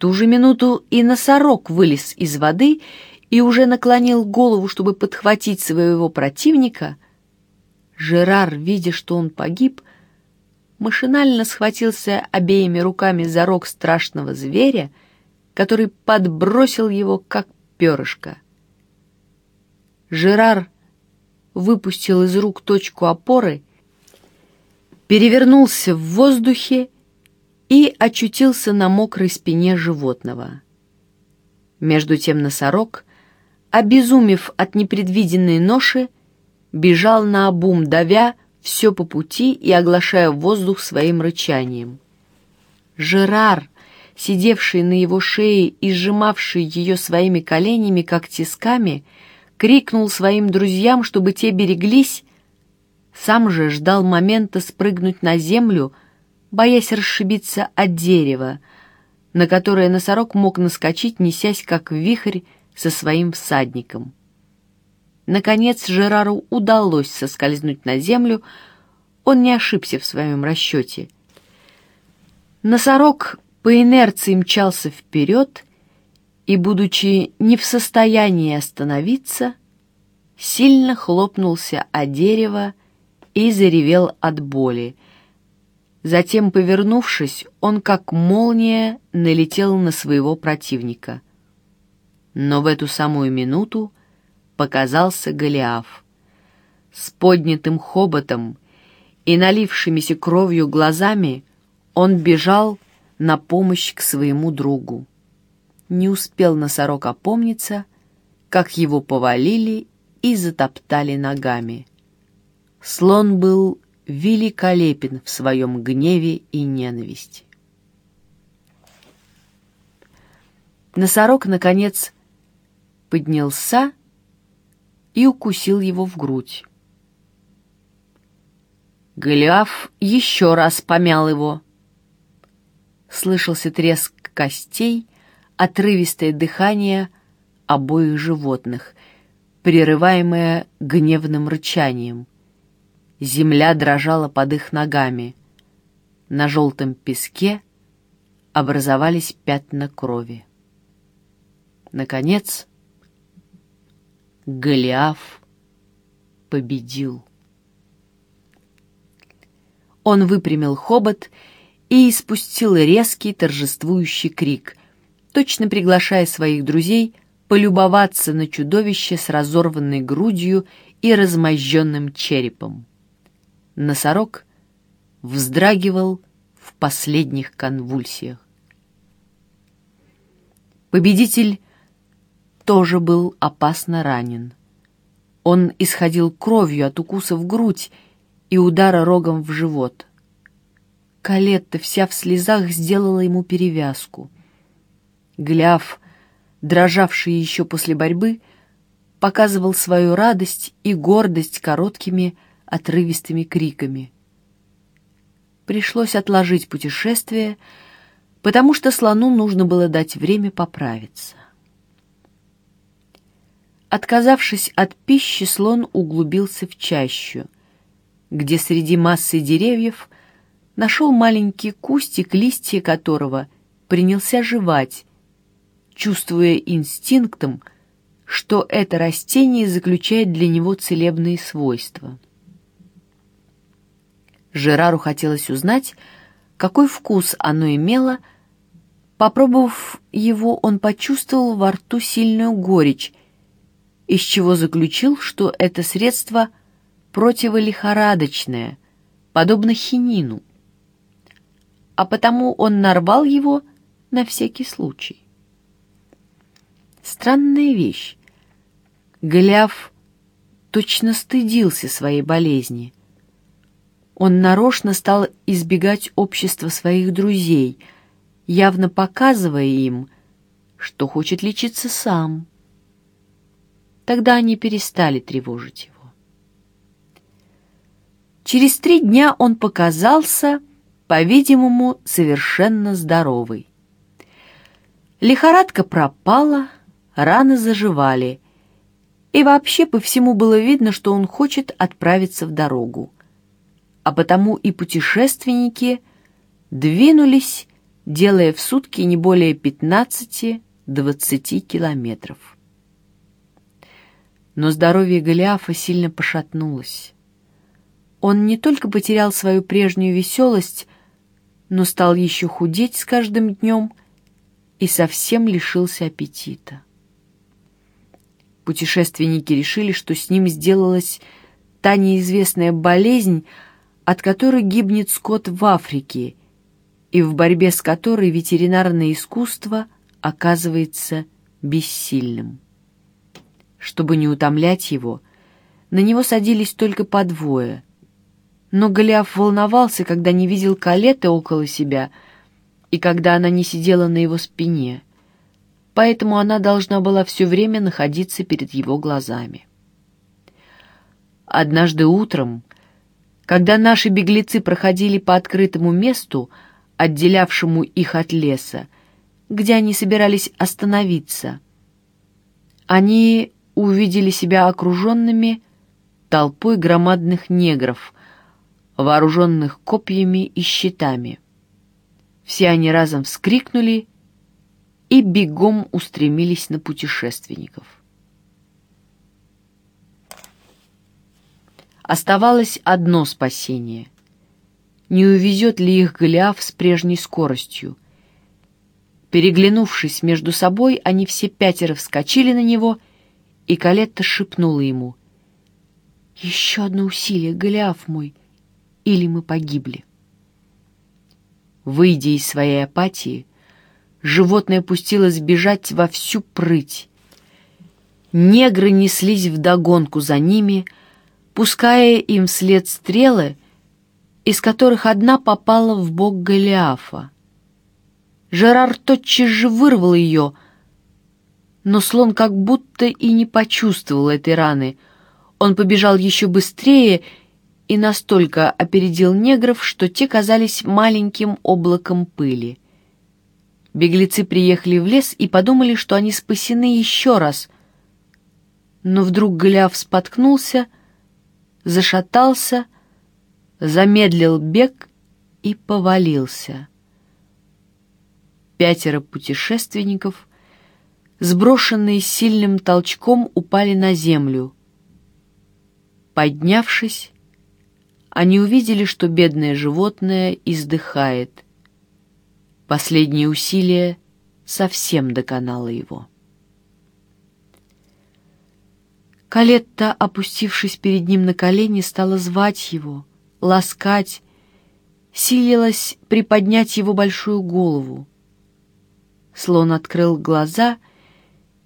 ту же минуту и носорог вылез из воды и уже наклонил голову, чтобы подхватить своего противника. Жерар, видя, что он погиб, машинально схватился обеими руками за рог страшного зверя, который подбросил его, как перышко. Жерар выпустил из рук точку опоры, перевернулся в воздухе и очутился на мокрой спине животного. Между тем носорог, обезумев от непредвиденной ноши, бежал на обум, давя все по пути и оглашая воздух своим рычанием. Жерар, сидевший на его шее и сжимавший ее своими коленями, как тисками, крикнул своим друзьям, чтобы те береглись, сам же ждал момента спрыгнуть на землю, боясь расшибиться от дерева, на которое носорог мог наскочить, несясь как вихрь со своим всадником. Наконец Жерару удалось соскользнуть на землю, он не ошибся в своем расчете. Носорог по инерции мчался вперед и, будучи не в состоянии остановиться, сильно хлопнулся о дерево и заревел от боли. Затем, повернувшись, он как молния налетел на своего противника. Но в эту самую минуту показался Голиаф. С поднятым хоботом и налившимися кровью глазами он бежал на помощь к своему другу. Не успел носорог опомниться, как его повалили и затоптали ногами. Слон был великолепен в своем гневе и ненависти. Носорог, наконец, поднялся и укусил его в грудь. Голиаф еще раз помял его. Слышался треск костей, отрывистое дыхание обоих животных, прерываемое гневным рычанием. Земля дрожала под их ногами. На желтом песке образовались пятна крови. Наконец, Голиаф победил. Он выпрямил хобот и испустил резкий торжествующий крик, точно приглашая своих друзей полюбоваться на чудовище с разорванной грудью и размозженным черепом. Носорог вздрагивал в последних конвульсиях. Победитель тоже был опасно ранен. Он исходил кровью от укуса в грудь и удара рогом в живот. Калетта вся в слезах сделала ему перевязку. Гляв, дрожавший еще после борьбы, показывал свою радость и гордость короткими отрывистыми криками. Пришлось отложить путешествие, потому что слону нужно было дать время поправиться. Отказавшись от пищи, слон углубился в чащу, где среди массы деревьев нашел маленький кустик, листья которого принялся жевать, чувствуя инстинктом, что это растение заключает для него целебные свойства. Жерару хотелось узнать, какой вкус оно имело. Попробовав его, он почувствовал во рту сильную горечь из чего заключил, что это средство противолихорадочное, подобно хинину. А потому он нарвал его на всякий случай. Странная вещь. Голиаф точно стыдился своей болезни. Он нарочно стал избегать общества своих друзей, явно показывая им, что хочет лечиться сам. Тогда они перестали тревожить его. Через три дня он показался, по-видимому, совершенно здоровый. Лихорадка пропала, раны заживали, и вообще по всему было видно, что он хочет отправиться в дорогу. А потому и путешественники двинулись делая в сутки не более 15-20 километров. Но здоровье Голиафа сильно пошатнулось. Он не только потерял свою прежнюю веселость, но стал еще худеть с каждым днем и совсем лишился аппетита. Путешественники решили, что с ним сделалась та неизвестная болезнь, от которой гибнет скот в Африке, и в борьбе с которой ветеринарное искусство оказывается бессильным. Чтобы не утомлять его, на него садились только по двое. Но Голиаф волновался, когда не видел Калеты около себя и когда она не сидела на его спине, поэтому она должна была все время находиться перед его глазами. Однажды утром, когда наши беглецы проходили по открытому месту, отделявшему их от леса, где они собирались остановиться, они увидели себя окруженными толпой громадных негров, вооруженных копьями и щитами. Все они разом вскрикнули и бегом устремились на путешественников. Оставалось одно спасение. Не увезет ли их Голиаф с прежней скоростью? Переглянувшись между собой, они все пятеро вскочили на него, и Калетта шепнула ему. «Еще одно усилие, Голиаф мой, или мы погибли». Выйдя из своей апатии, животное пустилось бежать во всю прыть. Негры неслись вдогонку за ними — пуская им вслед стрелы, из которых одна попала в бок Голиафа. Жерар тотчас же вырвал ее, но слон как будто и не почувствовал этой раны. Он побежал еще быстрее и настолько опередил негров, что те казались маленьким облаком пыли. Беглецы приехали в лес и подумали, что они спасены еще раз. Но вдруг Голиаф споткнулся — зашатался, замедлил бег и повалился. Пятеро путешественников, сброшенные сильным толчком, упали на землю. Поднявшись, они увидели, что бедное животное издыхает. Последнее усилие совсем доконало его. Калетта, опустившись перед ним на колени, стала звать его, ласкать, силилась приподнять его большую голову. Слон открыл глаза